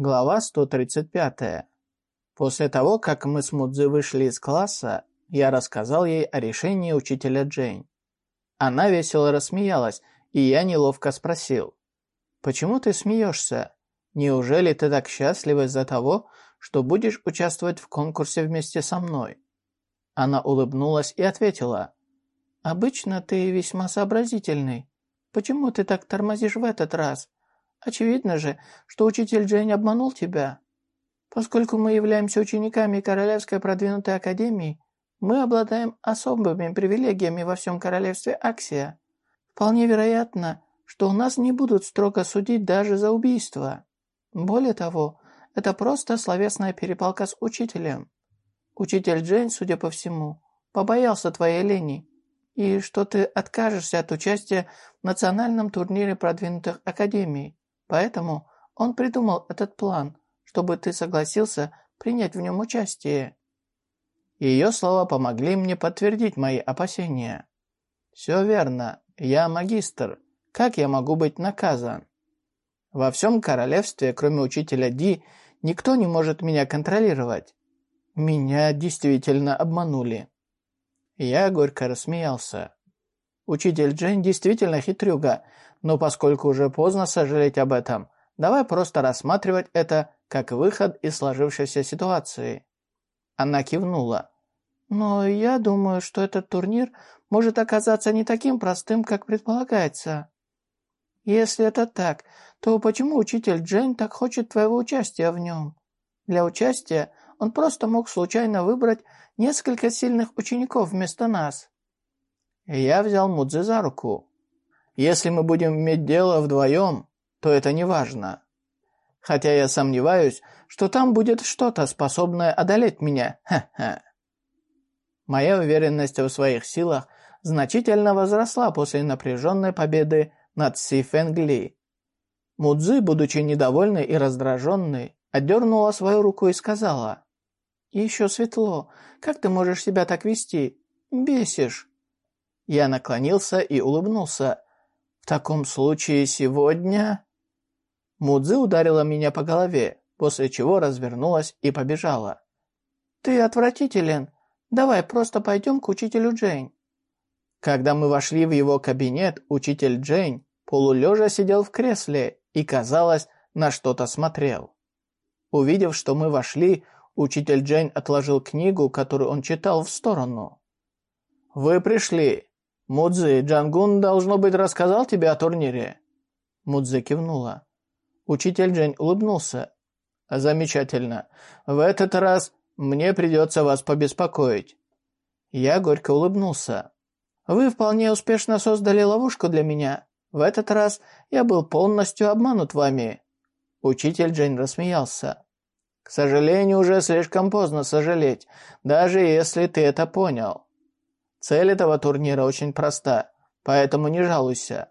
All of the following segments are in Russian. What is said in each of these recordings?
Глава 135. После того, как мы с Мудзи вышли из класса, я рассказал ей о решении учителя Джейн. Она весело рассмеялась, и я неловко спросил. «Почему ты смеешься? Неужели ты так счастлива из-за того, что будешь участвовать в конкурсе вместе со мной?» Она улыбнулась и ответила. «Обычно ты весьма сообразительный. Почему ты так тормозишь в этот раз? Очевидно же, что учитель Джейн обманул тебя. Поскольку мы являемся учениками Королевской продвинутой академии, мы обладаем особыми привилегиями во всем королевстве Аксия. Вполне вероятно, что у нас не будут строго судить даже за убийство. Более того, это просто словесная перепалка с учителем. Учитель Джейн, судя по всему, побоялся твоей лени, и что ты откажешься от участия в национальном турнире продвинутых академий. Поэтому он придумал этот план, чтобы ты согласился принять в нем участие. Ее слова помогли мне подтвердить мои опасения. Все верно, я магистр. Как я могу быть наказан? Во всем королевстве, кроме учителя Ди, никто не может меня контролировать. Меня действительно обманули. Я горько рассмеялся. Учитель Джейн действительно хитрюга, но поскольку уже поздно сожалеть об этом, давай просто рассматривать это как выход из сложившейся ситуации. Она кивнула. Но я думаю, что этот турнир может оказаться не таким простым, как предполагается. Если это так, то почему учитель Джейн так хочет твоего участия в нем? Для участия он просто мог случайно выбрать несколько сильных учеников вместо нас. Я взял Мудзи за руку. Если мы будем иметь дело вдвоем, то это не важно. Хотя я сомневаюсь, что там будет что-то, способное одолеть меня. Ха-ха. Моя уверенность в своих силах значительно возросла после напряженной победы над Си Фэнгли. Мудзи, будучи недовольной и раздраженной, отдернула свою руку и сказала, «Еще светло. Как ты можешь себя так вести? Бесишь». Я наклонился и улыбнулся, «В таком случае сегодня...» Мудзи ударила меня по голове, после чего развернулась и побежала. «Ты отвратителен. Давай просто пойдем к учителю Джейн». Когда мы вошли в его кабинет, учитель Джейн полулежа сидел в кресле и, казалось, на что-то смотрел. Увидев, что мы вошли, учитель Джейн отложил книгу, которую он читал, в сторону. «Вы пришли. «Мудзи, Джангун, должно быть, рассказал тебе о турнире?» Мудзи кивнула. Учитель Джень улыбнулся. «Замечательно. В этот раз мне придется вас побеспокоить». Я горько улыбнулся. «Вы вполне успешно создали ловушку для меня. В этот раз я был полностью обманут вами». Учитель Джейн рассмеялся. «К сожалению, уже слишком поздно сожалеть, даже если ты это понял. Цель этого турнира очень проста, поэтому не жалуйся.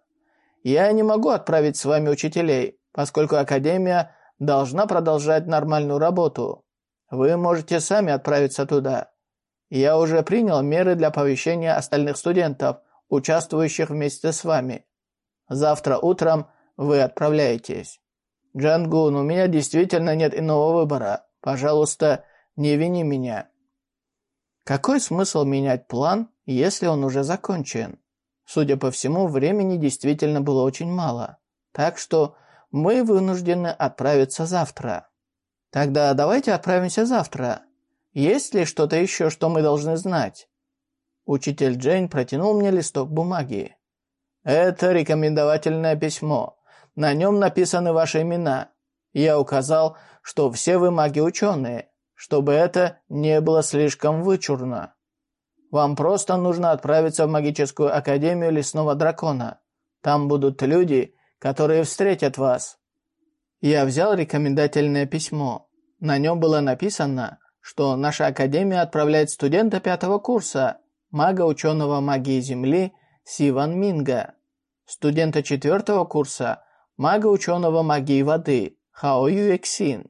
Я не могу отправить с вами учителей, поскольку Академия должна продолжать нормальную работу. Вы можете сами отправиться туда. Я уже принял меры для оповещения остальных студентов, участвующих вместе с вами. Завтра утром вы отправляетесь. Джангун, у меня действительно нет иного выбора. Пожалуйста, не вини меня. Какой смысл менять план, если он уже закончен? Судя по всему, времени действительно было очень мало. Так что мы вынуждены отправиться завтра. Тогда давайте отправимся завтра. Есть ли что-то еще, что мы должны знать? Учитель Джейн протянул мне листок бумаги. Это рекомендовательное письмо. На нем написаны ваши имена. Я указал, что все вы маги-ученые чтобы это не было слишком вычурно. Вам просто нужно отправиться в магическую академию лесного дракона. Там будут люди, которые встретят вас. Я взял рекомендательное письмо. На нем было написано, что наша академия отправляет студента пятого курса, мага-ученого магии Земли Сиван Минга, студента четвертого курса, мага-ученого магии воды Хао Юэксин,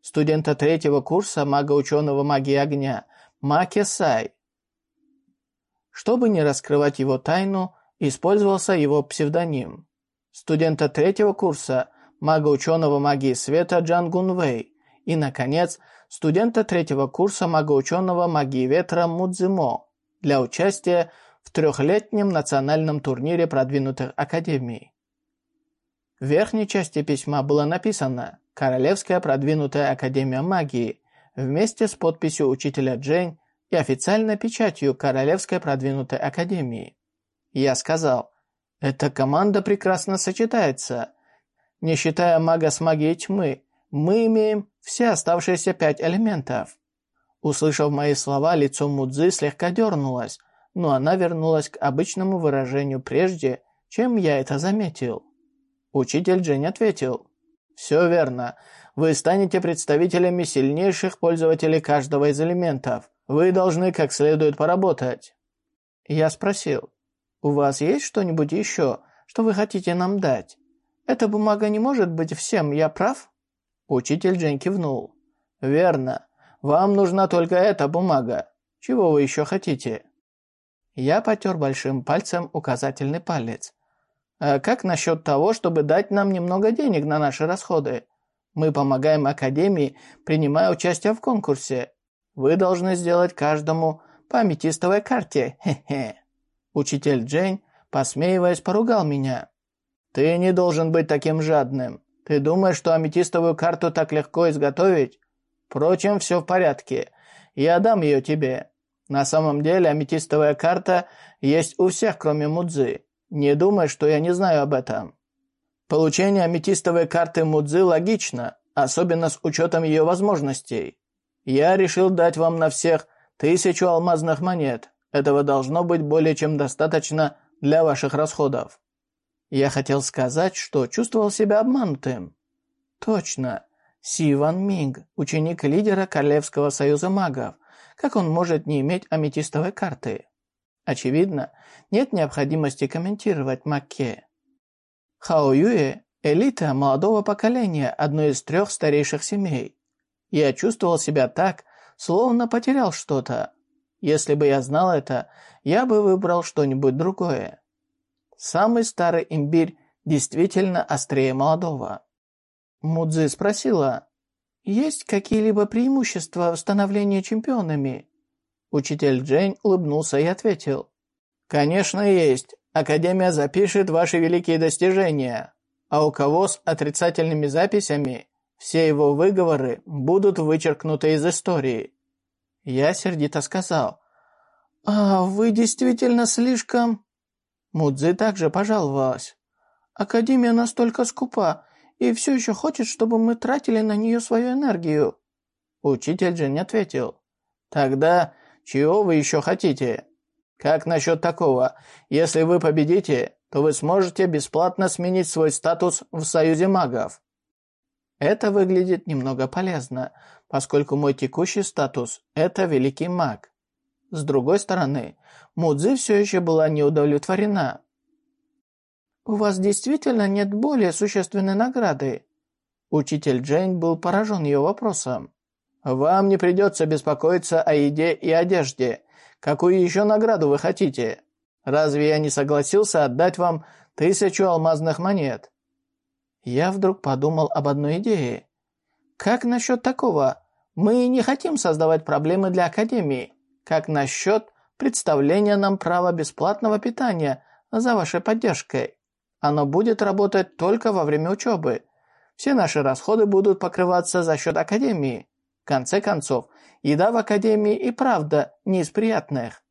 студента третьего курса мага-ученого магии огня Маки Сай. Чтобы не раскрывать его тайну, использовался его псевдоним. Студента третьего курса мага-ученого магии света Джан Гунвей и, наконец, студента третьего курса мага-ученого магии ветра Мудзимо для участия в трехлетнем национальном турнире продвинутых академий. В верхней части письма было написано «Королевская продвинутая академия магии» вместе с подписью учителя Джейн и официальной печатью Королевской продвинутой академии. Я сказал, эта команда прекрасно сочетается. Не считая мага с магией тьмы, мы имеем все оставшиеся пять элементов. Услышав мои слова, лицо Мудзы слегка дернулось, но она вернулась к обычному выражению прежде, чем я это заметил. Учитель Джень ответил, «Все верно. Вы станете представителями сильнейших пользователей каждого из элементов. Вы должны как следует поработать». Я спросил, «У вас есть что-нибудь еще, что вы хотите нам дать? Эта бумага не может быть всем, я прав?» Учитель Джен кивнул. «Верно. Вам нужна только эта бумага. Чего вы еще хотите?» Я потер большим пальцем указательный палец. «А как насчет того, чтобы дать нам немного денег на наши расходы? Мы помогаем Академии, принимая участие в конкурсе. Вы должны сделать каждому по аметистовой карте. Хе-хе». Учитель Джейн, посмеиваясь, поругал меня. «Ты не должен быть таким жадным. Ты думаешь, что аметистовую карту так легко изготовить? Впрочем, все в порядке. Я дам ее тебе. На самом деле аметистовая карта есть у всех, кроме Мудзы. Не думай, что я не знаю об этом. Получение аметистовой карты Мудзы логично, особенно с учетом ее возможностей. Я решил дать вам на всех тысячу алмазных монет. Этого должно быть более чем достаточно для ваших расходов. Я хотел сказать, что чувствовал себя обманутым. Точно. Си Ван Минг, ученик лидера Королевского союза магов. Как он может не иметь аметистовой карты? Очевидно, нет необходимости комментировать Макке. Хао Юэ – элита молодого поколения одной из трех старейших семей. Я чувствовал себя так, словно потерял что-то. Если бы я знал это, я бы выбрал что-нибудь другое. Самый старый имбирь действительно острее молодого. Мудзи спросила, «Есть какие-либо преимущества в становлении чемпионами?» Учитель Джейн улыбнулся и ответил, «Конечно есть. Академия запишет ваши великие достижения, а у кого с отрицательными записями все его выговоры будут вычеркнуты из истории». Я сердито сказал, «А вы действительно слишком...» Мудзи также пожаловалась. «Академия настолько скупа и все еще хочет, чтобы мы тратили на нее свою энергию». Учитель не ответил. «Тогда чего вы еще хотите? Как насчет такого? Если вы победите, то вы сможете бесплатно сменить свой статус в Союзе магов». Это выглядит немного полезно, поскольку мой текущий статус – это Великий Маг. С другой стороны, Мудзи все еще была не удовлетворена. «У вас действительно нет более существенной награды?» Учитель Джейн был поражен ее вопросом. «Вам не придется беспокоиться о еде и одежде. Какую еще награду вы хотите? Разве я не согласился отдать вам тысячу алмазных монет?» Я вдруг подумал об одной идее. «Как насчет такого? Мы не хотим создавать проблемы для Академии. Как насчет представления нам права бесплатного питания за вашей поддержкой? Оно будет работать только во время учебы. Все наши расходы будут покрываться за счет Академии. В конце концов, еда в Академии и правда не из приятных.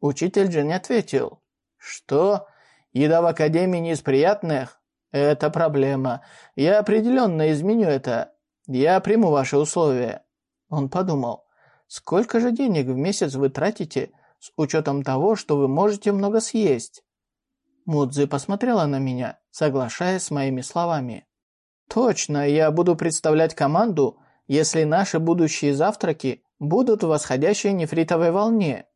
Учитель не ответил. Что? Еда в Академии не из приятных? Это проблема. Я определенно изменю это. Я приму ваши условия. Он подумал. Сколько же денег в месяц вы тратите с учетом того, что вы можете много съесть?» Мудзи посмотрела на меня, соглашаясь с моими словами. «Точно, я буду представлять команду, если наши будущие завтраки будут в восходящей нефритовой волне.